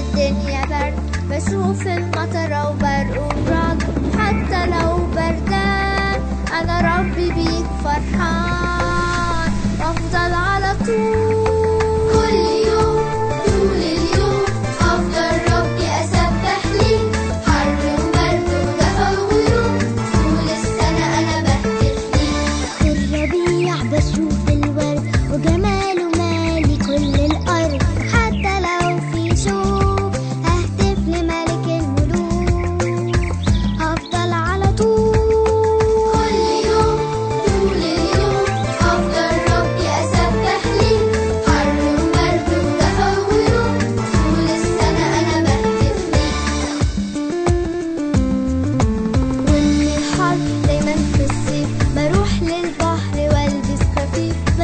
الدنيا برد بشوف المطر وبرق وبرد